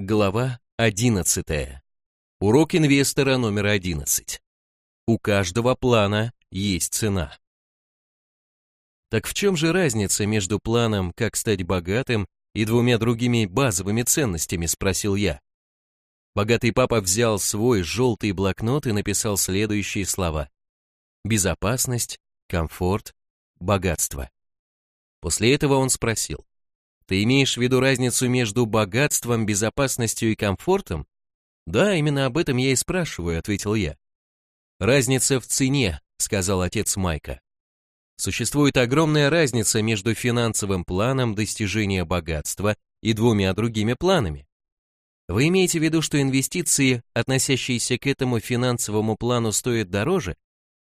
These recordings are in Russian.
Глава 11. Урок инвестора номер 11. У каждого плана есть цена. Так в чем же разница между планом «Как стать богатым» и двумя другими базовыми ценностями, спросил я. Богатый папа взял свой желтый блокнот и написал следующие слова. Безопасность, комфорт, богатство. После этого он спросил. Ты имеешь в виду разницу между богатством, безопасностью и комфортом? Да, именно об этом я и спрашиваю, ответил я. Разница в цене, сказал отец Майка. Существует огромная разница между финансовым планом достижения богатства и двумя другими планами. Вы имеете в виду, что инвестиции, относящиеся к этому финансовому плану, стоят дороже?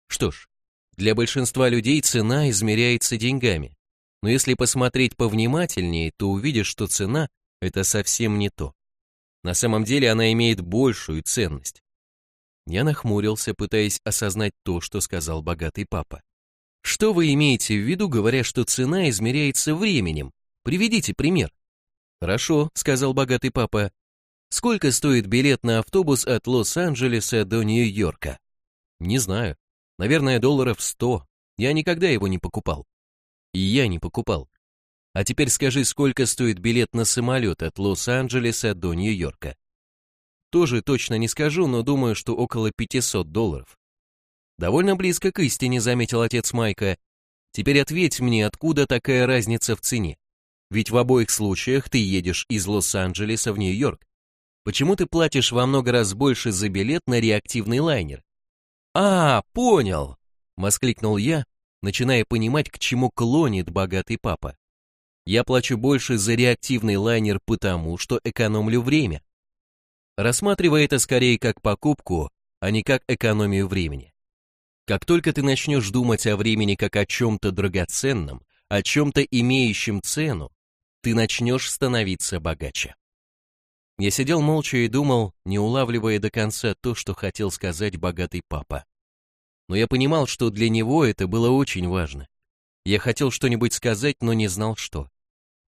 Что ж, для большинства людей цена измеряется деньгами. Но если посмотреть повнимательнее, то увидишь, что цена – это совсем не то. На самом деле она имеет большую ценность. Я нахмурился, пытаясь осознать то, что сказал богатый папа. Что вы имеете в виду, говоря, что цена измеряется временем? Приведите пример. Хорошо, сказал богатый папа. Сколько стоит билет на автобус от Лос-Анджелеса до Нью-Йорка? Не знаю. Наверное, долларов сто. Я никогда его не покупал. И я не покупал. А теперь скажи, сколько стоит билет на самолет от Лос-Анджелеса до Нью-Йорка? Тоже точно не скажу, но думаю, что около 500 долларов. Довольно близко к истине, заметил отец Майка. Теперь ответь мне, откуда такая разница в цене? Ведь в обоих случаях ты едешь из Лос-Анджелеса в Нью-Йорк. Почему ты платишь во много раз больше за билет на реактивный лайнер? А, понял, воскликнул я, начиная понимать, к чему клонит богатый папа. Я плачу больше за реактивный лайнер потому, что экономлю время. Рассматривая это скорее как покупку, а не как экономию времени. Как только ты начнешь думать о времени как о чем-то драгоценном, о чем-то имеющем цену, ты начнешь становиться богаче. Я сидел молча и думал, не улавливая до конца то, что хотел сказать богатый папа но я понимал, что для него это было очень важно. Я хотел что-нибудь сказать, но не знал что.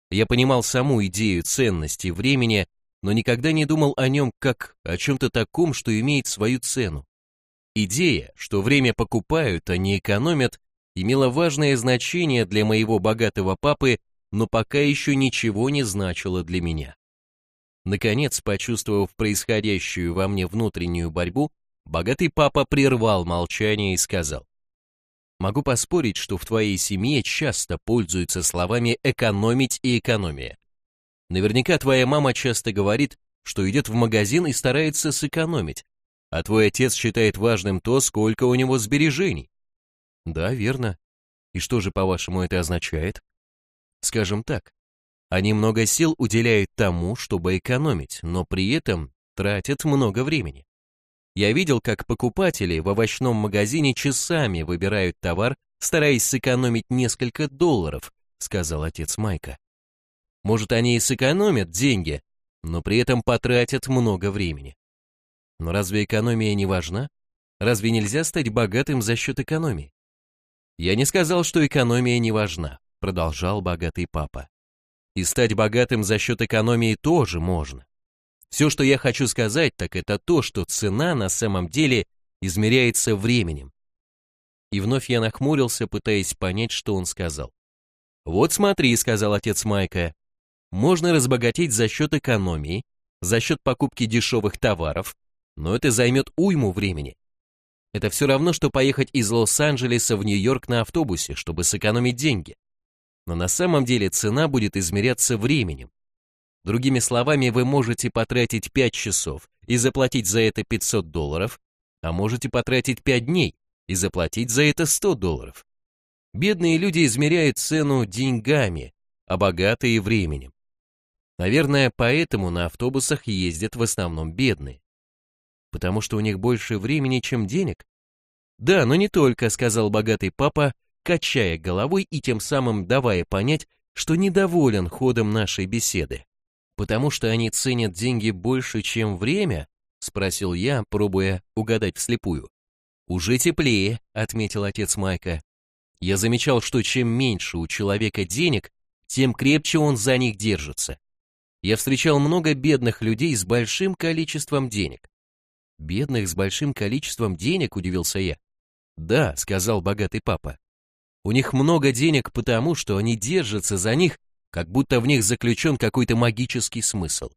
Я понимал саму идею ценности времени, но никогда не думал о нем как о чем-то таком, что имеет свою цену. Идея, что время покупают, а не экономят, имела важное значение для моего богатого папы, но пока еще ничего не значила для меня. Наконец, почувствовав происходящую во мне внутреннюю борьбу, Богатый папа прервал молчание и сказал, «Могу поспорить, что в твоей семье часто пользуются словами «экономить» и «экономия». Наверняка твоя мама часто говорит, что идет в магазин и старается сэкономить, а твой отец считает важным то, сколько у него сбережений. Да, верно. И что же, по-вашему, это означает? Скажем так, они много сил уделяют тому, чтобы экономить, но при этом тратят много времени. Я видел, как покупатели в овощном магазине часами выбирают товар, стараясь сэкономить несколько долларов, сказал отец Майка. Может, они и сэкономят деньги, но при этом потратят много времени. Но разве экономия не важна? Разве нельзя стать богатым за счет экономии? Я не сказал, что экономия не важна, продолжал богатый папа. И стать богатым за счет экономии тоже можно. Все, что я хочу сказать, так это то, что цена на самом деле измеряется временем. И вновь я нахмурился, пытаясь понять, что он сказал. «Вот смотри», — сказал отец Майка, — «можно разбогатеть за счет экономии, за счет покупки дешевых товаров, но это займет уйму времени. Это все равно, что поехать из Лос-Анджелеса в Нью-Йорк на автобусе, чтобы сэкономить деньги. Но на самом деле цена будет измеряться временем. Другими словами, вы можете потратить 5 часов и заплатить за это 500 долларов, а можете потратить 5 дней и заплатить за это 100 долларов. Бедные люди измеряют цену деньгами, а богатые – временем. Наверное, поэтому на автобусах ездят в основном бедные. Потому что у них больше времени, чем денег? Да, но не только, сказал богатый папа, качая головой и тем самым давая понять, что недоволен ходом нашей беседы. «Потому что они ценят деньги больше, чем время?» — спросил я, пробуя угадать вслепую. «Уже теплее», — отметил отец Майка. «Я замечал, что чем меньше у человека денег, тем крепче он за них держится. я встречал много бедных людей с большим количеством денег. Бедных с большим количеством денег, удивился я. Да, сказал богатый папа. У них много денег потому, что они держатся за них, как будто в них заключен какой-то магический смысл.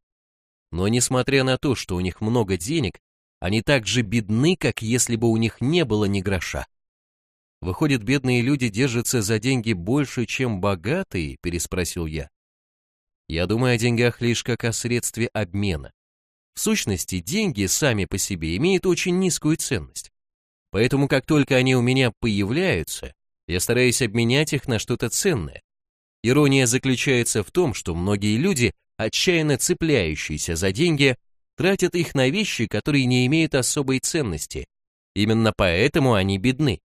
Но несмотря на то, что у них много денег, они так же бедны, как если бы у них не было ни гроша. Выходит, бедные люди держатся за деньги больше, чем богатые, переспросил я. Я думаю о деньгах лишь как о средстве обмена. В сущности, деньги сами по себе имеют очень низкую ценность. Поэтому как только они у меня появляются, я стараюсь обменять их на что-то ценное. Ирония заключается в том, что многие люди, отчаянно цепляющиеся за деньги, тратят их на вещи, которые не имеют особой ценности. Именно поэтому они бедны.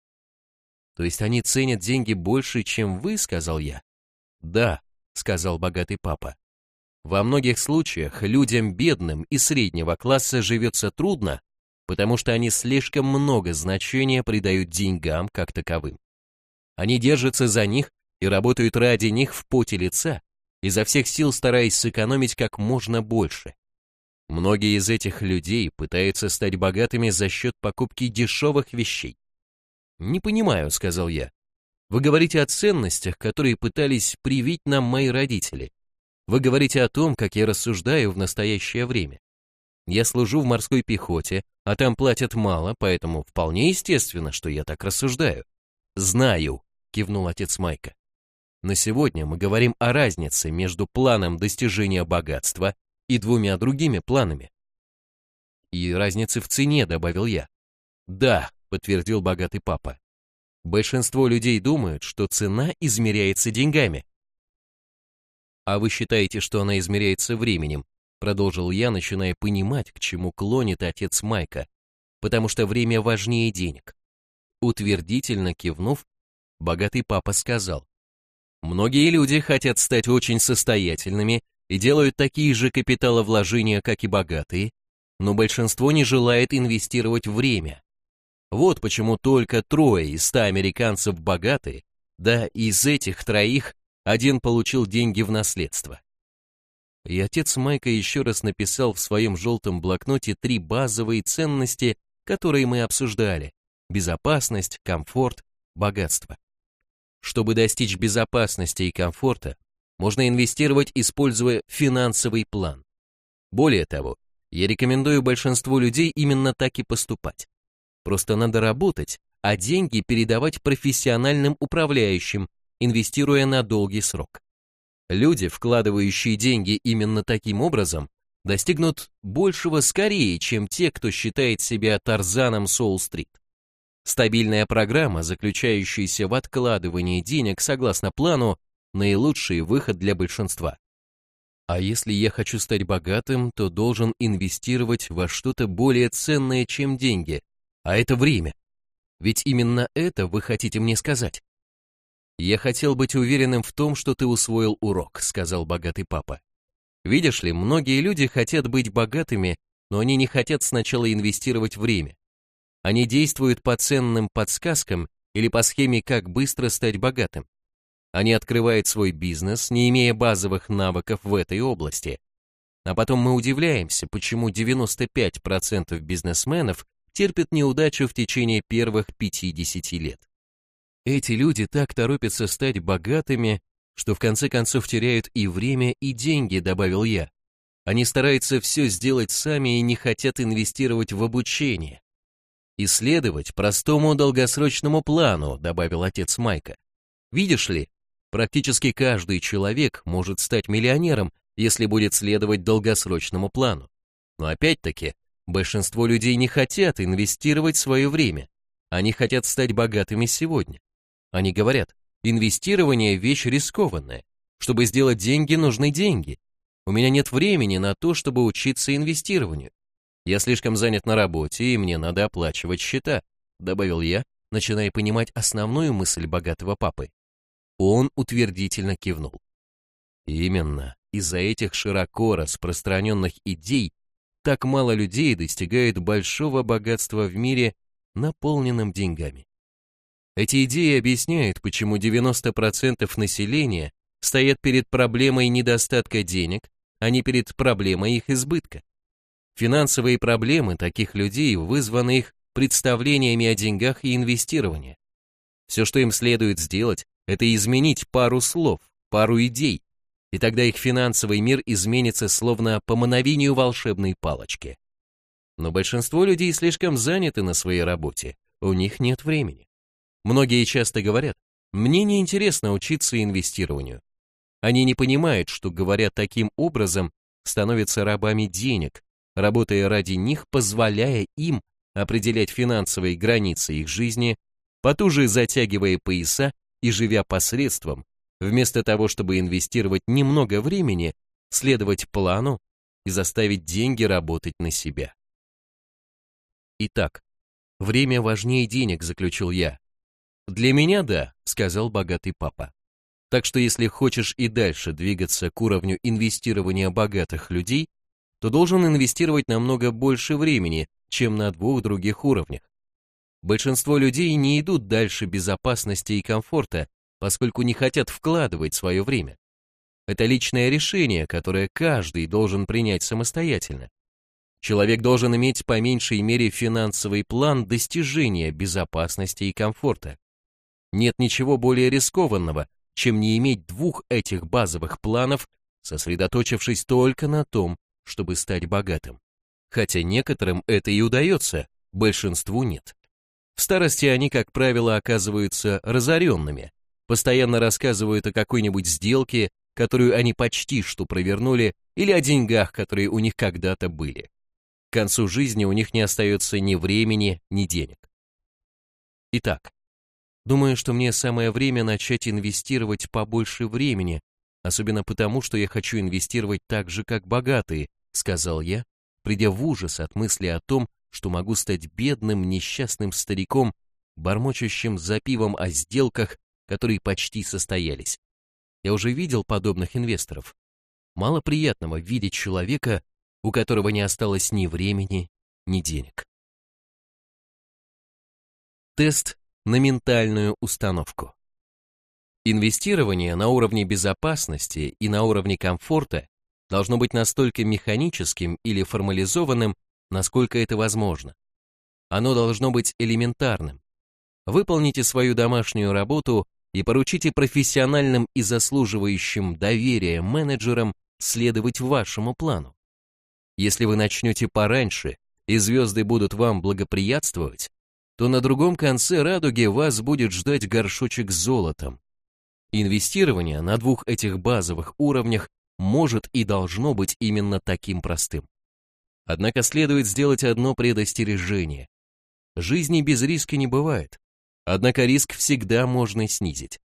То есть они ценят деньги больше, чем вы, сказал я. Да, сказал богатый папа. Во многих случаях людям бедным и среднего класса живется трудно, потому что они слишком много значения придают деньгам как таковым. Они держатся за них и работают ради них в поте лица, изо всех сил стараясь сэкономить как можно больше. Многие из этих людей пытаются стать богатыми за счет покупки дешевых вещей. «Не понимаю», — сказал я. «Вы говорите о ценностях, которые пытались привить нам мои родители. Вы говорите о том, как я рассуждаю в настоящее время. Я служу в морской пехоте, а там платят мало, поэтому вполне естественно, что я так рассуждаю». «Знаю», — кивнул отец Майка. «Но сегодня мы говорим о разнице между планом достижения богатства и двумя другими планами. И разницы в цене, добавил я. Да, подтвердил богатый папа. Большинство людей думают, что цена измеряется деньгами. А вы считаете, что она измеряется временем? Продолжил я, начиная понимать, к чему клонит отец Майка, потому что время важнее денег. Утвердительно кивнув, богатый папа сказал, Многие люди хотят стать очень состоятельными и делают такие же капиталовложения, как и богатые, но большинство не желает инвестировать время. Вот почему только трое из ста американцев богатые, да из этих троих один получил деньги в наследство. И отец Майка еще раз написал в своем желтом блокноте три базовые ценности, которые мы обсуждали. Безопасность, комфорт, богатство. Чтобы достичь безопасности и комфорта, можно инвестировать, используя финансовый план. Более того, я рекомендую большинству людей именно так и поступать. Просто надо работать, а деньги передавать профессиональным управляющим, инвестируя на долгий срок. Люди, вкладывающие деньги именно таким образом, достигнут большего скорее, чем те, кто считает себя Тарзаном Соул-стрит. Стабильная программа, заключающаяся в откладывании денег согласно плану, наилучший выход для большинства. А если я хочу стать богатым, то должен инвестировать во что-то более ценное, чем деньги, а это время. Ведь именно это вы хотите мне сказать. Я хотел быть уверенным в том, что ты усвоил урок, сказал богатый папа. Видишь ли, многие люди хотят быть богатыми, но они не хотят сначала инвестировать время. Они действуют по ценным подсказкам или по схеме «как быстро стать богатым». Они открывают свой бизнес, не имея базовых навыков в этой области. А потом мы удивляемся, почему 95% бизнесменов терпят неудачу в течение первых 50 лет. Эти люди так торопятся стать богатыми, что в конце концов теряют и время, и деньги, добавил я. Они стараются все сделать сами и не хотят инвестировать в обучение. Исследовать простому долгосрочному плану, добавил отец Майка. Видишь ли, Практически каждый человек может стать миллионером, если будет следовать долгосрочному плану. Но опять-таки, большинство людей не хотят инвестировать свое время. Они хотят стать богатыми сегодня. Они говорят, инвестирование – вещь рискованная. Чтобы сделать деньги, нужны деньги. У меня нет времени на то, чтобы учиться инвестированию. Я слишком занят на работе, и мне надо оплачивать счета, добавил я, начиная понимать основную мысль богатого папы. Он утвердительно кивнул. Именно из-за этих широко распространенных идей так мало людей достигает большого богатства в мире, наполненном деньгами. Эти идеи объясняют, почему 90% населения стоят перед проблемой недостатка денег, а не перед проблемой их избытка. Финансовые проблемы таких людей вызваны их представлениями о деньгах и инвестировании. Все, что им следует сделать, это изменить пару слов, пару идей, и тогда их финансовый мир изменится словно по мановению волшебной палочки. Но большинство людей слишком заняты на своей работе, у них нет времени. Многие часто говорят, мне не интересно учиться инвестированию. Они не понимают, что, говоря таким образом, становятся рабами денег, работая ради них, позволяя им определять финансовые границы их жизни, потуже затягивая пояса и живя посредством, вместо того, чтобы инвестировать немного времени, следовать плану и заставить деньги работать на себя. Итак, время важнее денег, заключил я. Для меня да, сказал богатый папа. Так что если хочешь и дальше двигаться к уровню инвестирования богатых людей, то должен инвестировать намного больше времени, чем на двух других уровнях. Большинство людей не идут дальше безопасности и комфорта, поскольку не хотят вкладывать свое время. Это личное решение, которое каждый должен принять самостоятельно. Человек должен иметь по меньшей мере финансовый план достижения безопасности и комфорта. Нет ничего более рискованного, чем не иметь двух этих базовых планов, сосредоточившись только на том, чтобы стать богатым. Хотя некоторым это и удается, большинству нет. В старости они, как правило, оказываются разоренными, постоянно рассказывают о какой-нибудь сделке, которую они почти что провернули, или о деньгах, которые у них когда-то были. К концу жизни у них не остается ни времени, ни денег. Итак, думаю, что мне самое время начать инвестировать побольше времени, особенно потому, что я хочу инвестировать так же, как богатые, сказал я, придя в ужас от мысли о том, что могу стать бедным, несчастным стариком, бормочущим за пивом о сделках, которые почти состоялись. Я уже видел подобных инвесторов. Мало приятного видеть человека, у которого не осталось ни времени, ни денег. Тест на ментальную установку. Инвестирование на уровне безопасности и на уровне комфорта должно быть настолько механическим или формализованным, насколько это возможно. Оно должно быть элементарным. Выполните свою домашнюю работу и поручите профессиональным и заслуживающим доверия менеджерам следовать вашему плану. Если вы начнете пораньше, и звезды будут вам благоприятствовать, то на другом конце радуги вас будет ждать горшочек с золотом. Инвестирование на двух этих базовых уровнях может и должно быть именно таким простым. Однако следует сделать одно предостережение. Жизни без риска не бывает. Однако риск всегда можно снизить.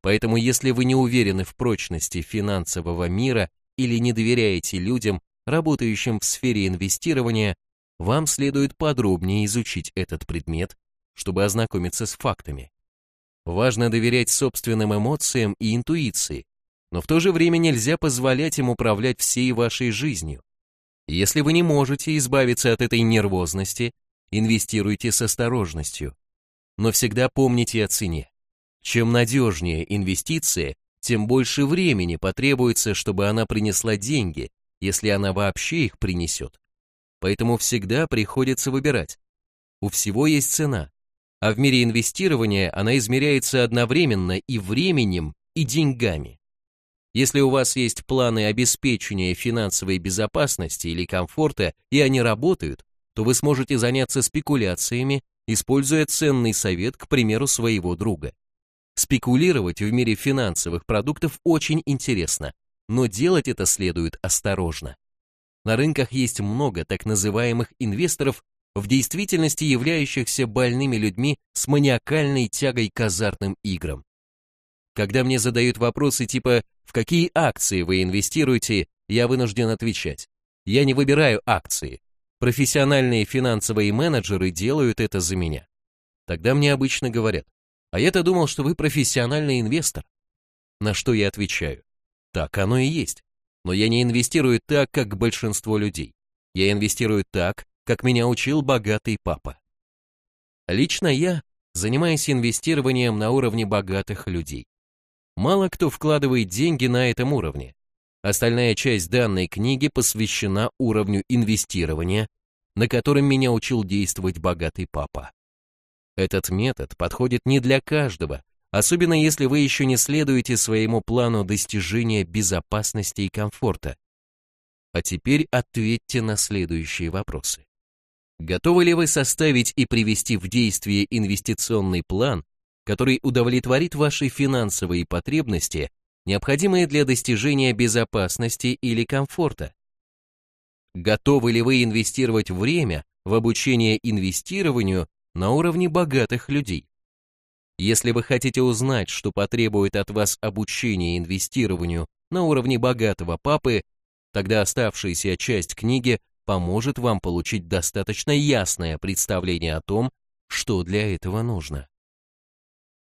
Поэтому если вы не уверены в прочности финансового мира или не доверяете людям, работающим в сфере инвестирования, вам следует подробнее изучить этот предмет, чтобы ознакомиться с фактами. Важно доверять собственным эмоциям и интуиции, но в то же время нельзя позволять им управлять всей вашей жизнью. Если вы не можете избавиться от этой нервозности, инвестируйте с осторожностью. Но всегда помните о цене. Чем надежнее инвестиция, тем больше времени потребуется, чтобы она принесла деньги, если она вообще их принесет. Поэтому всегда приходится выбирать. У всего есть цена, а в мире инвестирования она измеряется одновременно и временем, и деньгами. Если у вас есть планы обеспечения финансовой безопасности или комфорта, и они работают, то вы сможете заняться спекуляциями, используя ценный совет, к примеру, своего друга. Спекулировать в мире финансовых продуктов очень интересно, но делать это следует осторожно. На рынках есть много так называемых инвесторов, в действительности являющихся больными людьми с маниакальной тягой к азартным играм. Когда мне задают вопросы типа «В какие акции вы инвестируете?», я вынужден отвечать. Я не выбираю акции. Профессиональные финансовые менеджеры делают это за меня. Тогда мне обычно говорят, а я-то думал, что вы профессиональный инвестор. На что я отвечаю, так оно и есть. Но я не инвестирую так, как большинство людей. Я инвестирую так, как меня учил богатый папа. Лично я занимаюсь инвестированием на уровне богатых людей. Мало кто вкладывает деньги на этом уровне. Остальная часть данной книги посвящена уровню инвестирования, на котором меня учил действовать богатый папа. Этот метод подходит не для каждого, особенно если вы еще не следуете своему плану достижения безопасности и комфорта. А теперь ответьте на следующие вопросы. Готовы ли вы составить и привести в действие инвестиционный план, который удовлетворит ваши финансовые потребности необходимые для достижения безопасности или комфорта? Готовы ли вы инвестировать время в обучение инвестированию на уровне богатых людей? Если вы хотите узнать, что потребует от вас обучение инвестированию на уровне богатого папы, тогда оставшаяся часть книги поможет вам получить достаточно ясное представление о том, что для этого нужно.